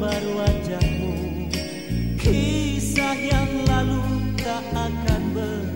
gambar wajahmu. Kisah yang lalu tak akan berakhir